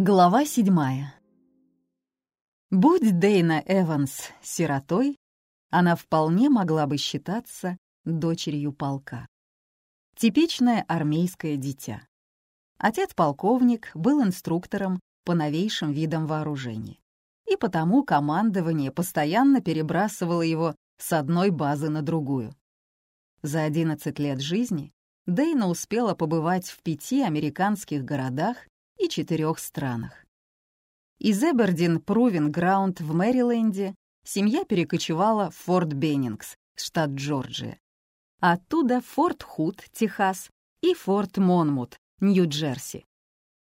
Глава седьмая. Будь Дейна Эванс сиротой, она вполне могла бы считаться дочерью полка. Типичное армейское дитя. Отец-полковник был инструктором по новейшим видам вооружений, и потому командование постоянно перебрасывало его с одной базы на другую. За 11 лет жизни Дейна успела побывать в пяти американских городах и четырех странах. Из Эбердин Прувин Граунд в Мэриленде семья перекочевала в Форт Беннингс, штат Джорджия. Оттуда Форт Худ, Техас, и Форт Монмут, Нью-Джерси.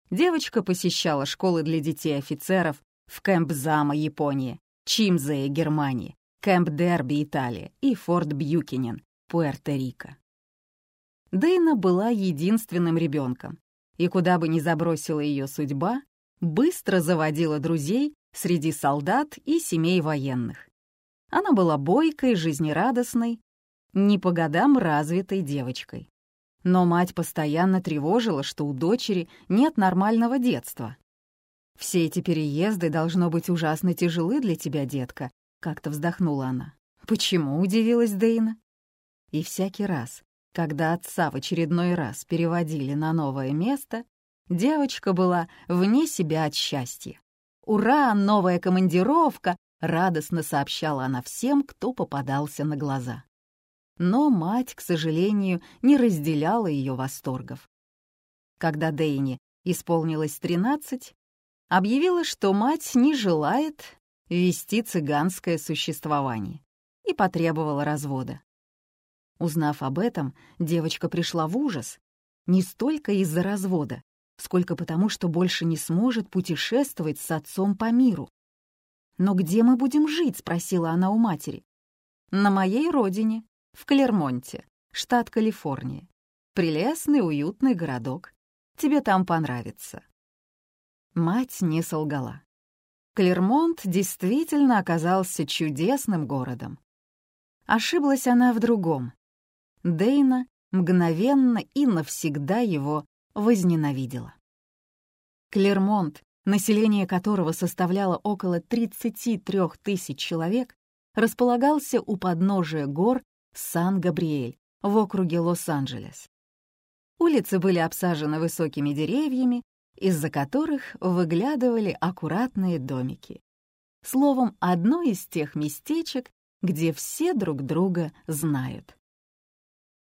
Девочка посещала школы для детей офицеров в Кэмп Зама, Япония, Чимзее, Германии, Кэмп Дерби, Италия и Форт Бьюкинен, Пуэрто-Рико. Дейна была единственным ребенком, и куда бы ни забросила ее судьба, быстро заводила друзей среди солдат и семей военных. Она была бойкой, жизнерадостной, не по годам развитой девочкой. Но мать постоянно тревожила, что у дочери нет нормального детства. «Все эти переезды должно быть ужасно тяжелы для тебя, детка», — как-то вздохнула она. «Почему?» — удивилась Дейна. И всякий раз, когда отца в очередной раз переводили на новое место, девочка была вне себя от счастья. «Ура, новая командировка!» — радостно сообщала она всем, кто попадался на глаза. Но мать, к сожалению, не разделяла ее восторгов. Когда Дейни исполнилось тринадцать, объявила, что мать не желает вести цыганское существование и потребовала развода. Узнав об этом, девочка пришла в ужас. Не столько из-за развода, сколько потому, что больше не сможет путешествовать с отцом по миру. «Но где мы будем жить?» — спросила она у матери. «На моей родине, в Клермонте, штат Калифорния. Прелестный, уютный городок. Тебе там понравится». Мать не солгала. Клермонт действительно оказался чудесным городом. Ошиблась она в другом. Дейна мгновенно и навсегда его возненавидела. Клермонт, население которого составляло около 33 тысяч человек, располагался у подножия гор Сан-Габриэль в округе Лос-Анджелес. Улицы были обсажены высокими деревьями, из-за которых выглядывали аккуратные домики. Словом, одно из тех местечек, где все друг друга знают.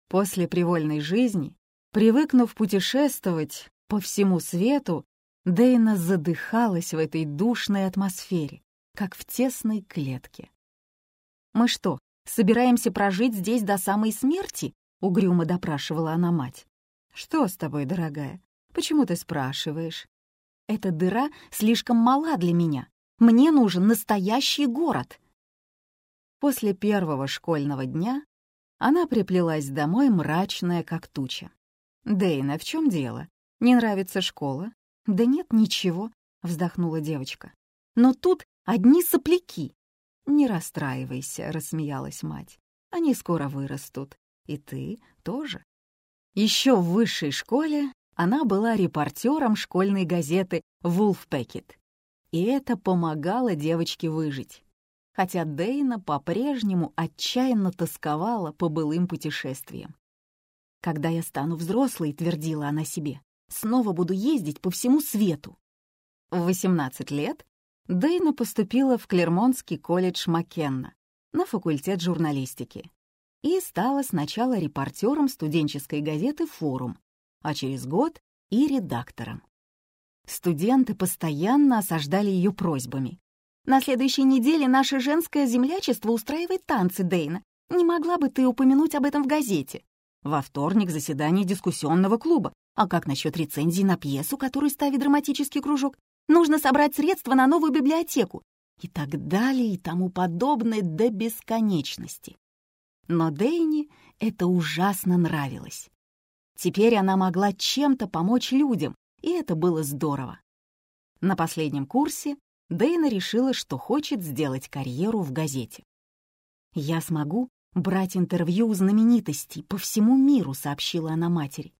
После привольной жизни, привыкнув путешествовать по всему свету, Дейна задыхалась в этой душной атмосфере, как в тесной клетке. «Мы что, собираемся прожить здесь до самой смерти?» — угрюмо допрашивала она мать. «Что с тобой, дорогая? Почему ты спрашиваешь?» «Эта дыра слишком мала для меня. Мне нужен настоящий город». После первого школьного дня она приплелась домой, мрачная, как туча. «Дэйна, в чем дело? Не нравится школа?» «Да нет, ничего», — вздохнула девочка. «Но тут одни сопляки». «Не расстраивайся», — рассмеялась мать. «Они скоро вырастут. И ты тоже». Еще в высшей школе она была репортером школьной газеты «Вулф Пекет». И это помогало девочке выжить хотя Дейна по-прежнему отчаянно тосковала по былым путешествиям. «Когда я стану взрослой», — твердила она себе, — «снова буду ездить по всему свету». В 18 лет Дейна поступила в Клермонский колледж Маккенна на факультет журналистики и стала сначала репортером студенческой газеты «Форум», а через год и редактором. Студенты постоянно осаждали ее просьбами. На следующей неделе наше женское землячество устраивает танцы, Дейна. Не могла бы ты упомянуть об этом в газете? Во вторник заседание дискуссионного клуба. А как насчет рецензии на пьесу, которую ставит драматический кружок? Нужно собрать средства на новую библиотеку. И так далее, и тому подобное до бесконечности. Но Дейни это ужасно нравилось. Теперь она могла чем-то помочь людям, и это было здорово. На последнем курсе Дейна решила, что хочет сделать карьеру в газете. «Я смогу брать интервью у знаменитостей по всему миру», — сообщила она матери.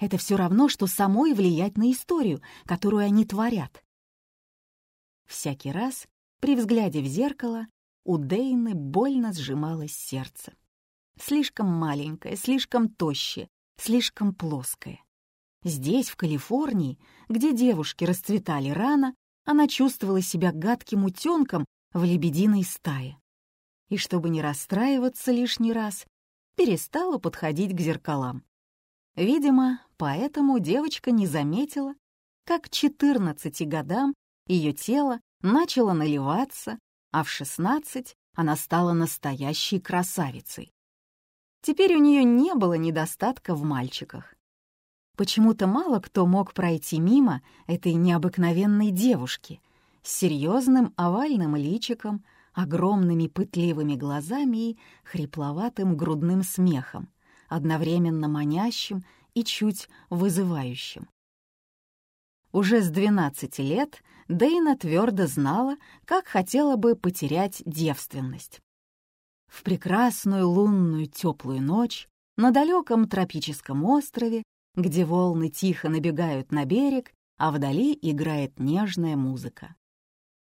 Это все равно, что самой влиять на историю, которую они творят. Всякий раз, при взгляде в зеркало, у Дейны больно сжималось сердце. Слишком маленькое, слишком тощее, слишком плоское. Здесь, в Калифорнии, где девушки расцветали рано, она чувствовала себя гадким утенком в лебединой стае. И чтобы не расстраиваться лишний раз, перестала подходить к зеркалам. Видимо, поэтому девочка не заметила, как к 14 годам ее тело начало наливаться, а в 16 она стала настоящей красавицей. Теперь у нее не было недостатка в мальчиках. Почему-то мало кто мог пройти мимо этой необыкновенной девушки с серьезным овальным личиком, огромными пытливыми глазами и хрипловатым грудным смехом, одновременно манящим и чуть вызывающим. Уже с 12 лет Дейна твердо знала, как хотела бы потерять девственность. В прекрасную лунную теплую ночь на далеком тропическом острове где волны тихо набегают на берег, а вдали играет нежная музыка.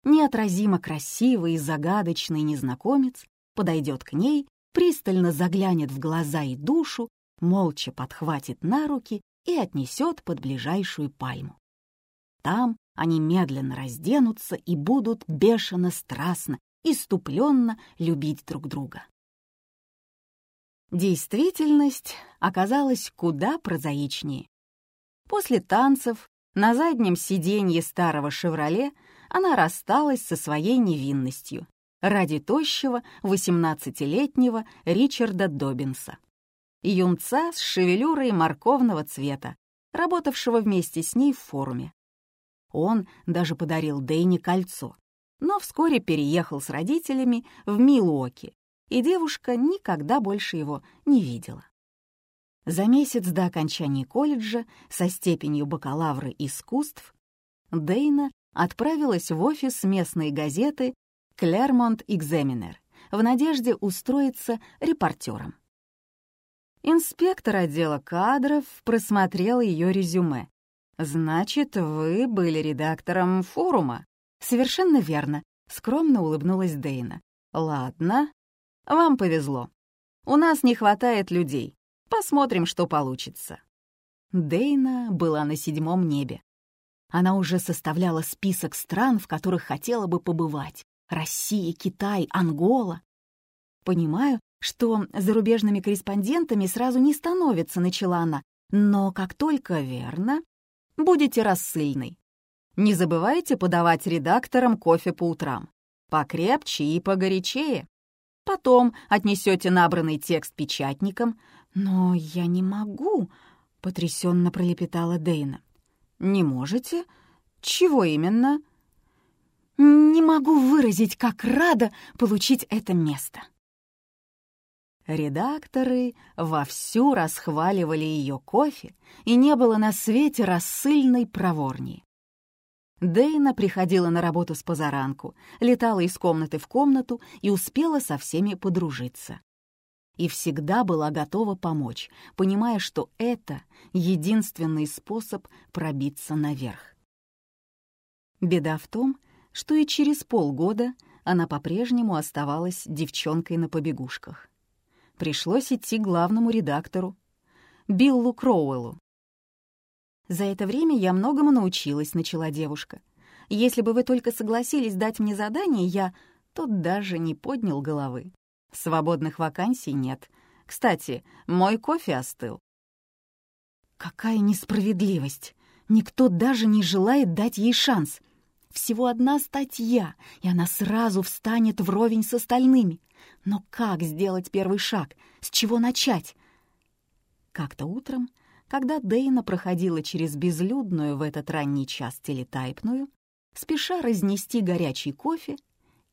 Неотразимо красивый и загадочный незнакомец подойдет к ней, пристально заглянет в глаза и душу, молча подхватит на руки и отнесет под ближайшую пальму. Там они медленно разденутся и будут бешено страстно, иступленно любить друг друга. Действительность оказалась куда прозаичнее. После танцев на заднем сиденье старого «Шевроле» она рассталась со своей невинностью ради тощего 18-летнего Ричарда Добинса. Юнца с шевелюрой морковного цвета, работавшего вместе с ней в форуме. Он даже подарил Дэйни кольцо, но вскоре переехал с родителями в Милуоки, и девушка никогда больше его не видела. За месяц до окончания колледжа со степенью бакалавра искусств Дейна отправилась в офис местной газеты «Клермонт Экзаменер» в надежде устроиться репортером. Инспектор отдела кадров просмотрел ее резюме. «Значит, вы были редактором форума?» «Совершенно верно», — скромно улыбнулась Дейна. «Ладно, вам повезло. У нас не хватает людей. Посмотрим, что получится». Дейна была на седьмом небе. Она уже составляла список стран, в которых хотела бы побывать. Россия, Китай, Ангола. Понимаю, что зарубежными корреспондентами сразу не становится, начала она. Но как только верно, будете рассыльной. Не забывайте подавать редакторам кофе по утрам. Покрепче и погорячее. Потом отнесете набранный текст печатникам. «Но я не могу», — потрясенно пролепетала Дейна. «Не можете? Чего именно?» «Не могу выразить, как рада получить это место». Редакторы вовсю расхваливали ее кофе, и не было на свете рассыльной проворней. Дейна приходила на работу с позаранку, летала из комнаты в комнату и успела со всеми подружиться. И всегда была готова помочь, понимая, что это единственный способ пробиться наверх. Беда в том, что и через полгода она по-прежнему оставалась девчонкой на побегушках. Пришлось идти главному редактору, Биллу Кроуэллу, «За это время я многому научилась», — начала девушка. «Если бы вы только согласились дать мне задание, я...» Тот даже не поднял головы. «Свободных вакансий нет. Кстати, мой кофе остыл». Какая несправедливость! Никто даже не желает дать ей шанс. Всего одна статья, и она сразу встанет вровень с остальными. Но как сделать первый шаг? С чего начать? Как-то утром когда Дейна проходила через безлюдную в этот ранний час телетайпную, спеша разнести горячий кофе,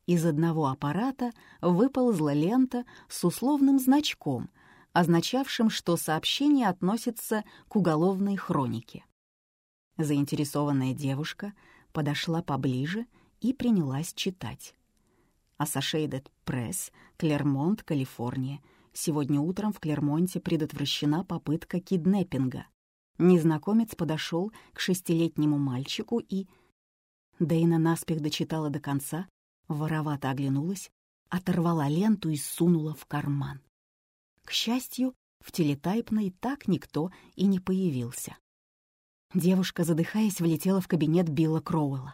из одного аппарата выползла лента с условным значком, означавшим, что сообщение относится к уголовной хронике. Заинтересованная девушка подошла поближе и принялась читать. Associated Press, Клермонт, Калифорния, Сегодня утром в Клермонте предотвращена попытка киднеппинга. Незнакомец подошел к шестилетнему мальчику и... Дейна наспех дочитала до конца, воровато оглянулась, оторвала ленту и сунула в карман. К счастью, в телетайпной так никто и не появился. Девушка, задыхаясь, влетела в кабинет Билла Кроуэлла.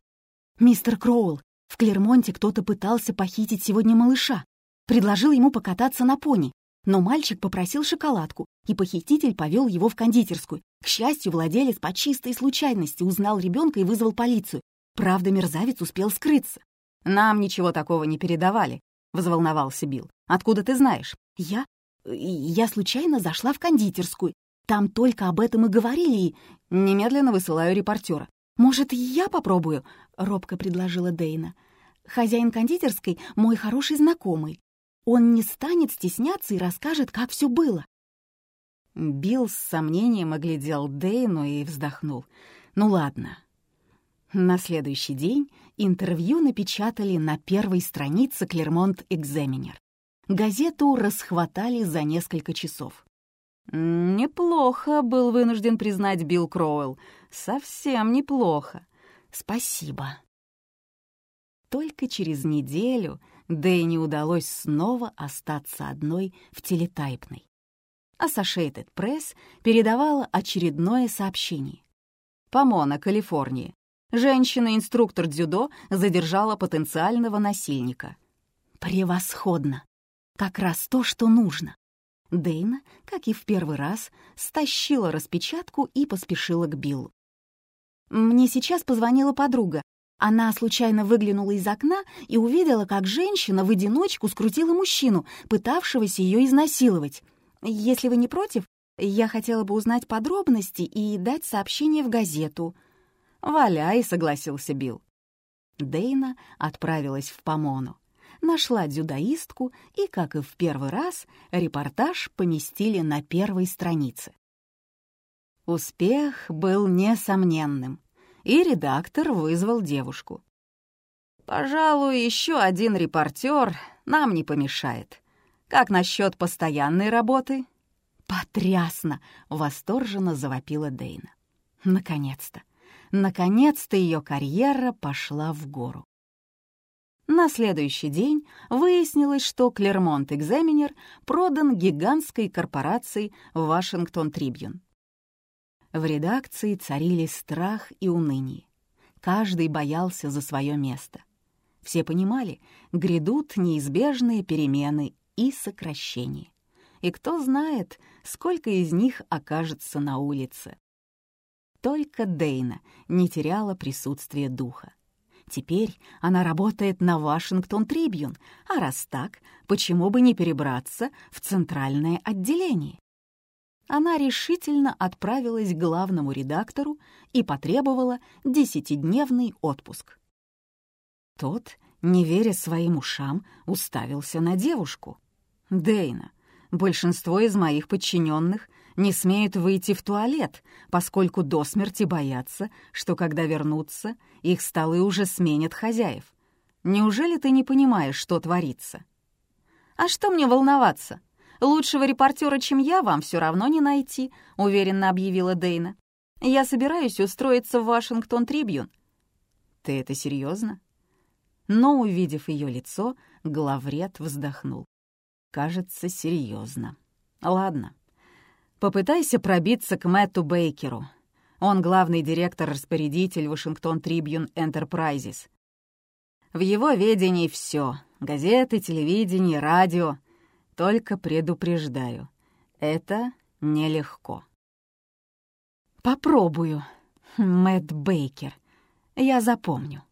«Мистер Кроуэлл, в Клермонте кто-то пытался похитить сегодня малыша. Предложил ему покататься на пони, но мальчик попросил шоколадку, и похититель повел его в кондитерскую. К счастью, владелец по чистой случайности узнал ребенка и вызвал полицию. Правда, мерзавец успел скрыться. «Нам ничего такого не передавали», — взволновался Билл. «Откуда ты знаешь?» «Я... я случайно зашла в кондитерскую. Там только об этом и говорили, и... Немедленно высылаю репортера. «Может, я попробую?» — робко предложила Дейна. «Хозяин кондитерской — мой хороший знакомый. Он не станет стесняться и расскажет, как все было». Билл с сомнением оглядел Дейну и вздохнул. «Ну ладно». На следующий день интервью напечатали на первой странице «Клермонт Экзаменер». Газету расхватали за несколько часов. «Неплохо», — был вынужден признать Билл Кроуэлл. «Совсем неплохо. Спасибо». Только через неделю Дэйне удалось снова остаться одной в телетайпной. Associated Press передавала очередное сообщение. Помона, Калифорния. Женщина-инструктор дзюдо задержала потенциального насильника. Превосходно! Как раз то, что нужно. Дейна, как и в первый раз, стащила распечатку и поспешила к Биллу. «Мне сейчас позвонила подруга. Она случайно выглянула из окна и увидела, как женщина в одиночку скрутила мужчину, пытавшегося ее изнасиловать. Если вы не против, я хотела бы узнать подробности и дать сообщение в газету». «Валяй», — согласился Билл. Дейна отправилась в Помону нашла дзюдоистку и, как и в первый раз, репортаж поместили на первой странице. Успех был несомненным, и редактор вызвал девушку. «Пожалуй, еще один репортер нам не помешает. Как насчет постоянной работы?» «Потрясно!» — восторженно завопила Дейна. Наконец-то! Наконец-то ее карьера пошла в гору. На следующий день выяснилось, что Клермонт Экзаменер продан гигантской корпорацией Вашингтон Трибьюн. В редакции царили страх и уныние. Каждый боялся за свое место. Все понимали, грядут неизбежные перемены и сокращения. И кто знает, сколько из них окажется на улице. Только Дейна не теряла присутствие духа. Теперь она работает на Вашингтон Трибьюн, а раз так, почему бы не перебраться в центральное отделение? Она решительно отправилась к главному редактору и потребовала десятидневный отпуск. Тот, не веря своим ушам, уставился на девушку. «Дейна, большинство из моих подчиненных не смеют выйти в туалет, поскольку до смерти боятся, что когда вернутся, их столы уже сменят хозяев. Неужели ты не понимаешь, что творится? А что мне волноваться? Лучшего репортера, чем я, вам все равно не найти, уверенно объявила Дейна. Я собираюсь устроиться в Вашингтон Трибьюн. Ты это серьезно? Но, увидев ее лицо, главред вздохнул. Кажется, серьезно. Ладно, Попытайся пробиться к Мэтту Бейкеру. Он главный директор-распорядитель Вашингтон Трибьюн Enterprises. В его ведении все — газеты, телевидение, радио. Только предупреждаю, это нелегко. Попробую, Мэтт Бейкер. Я запомню.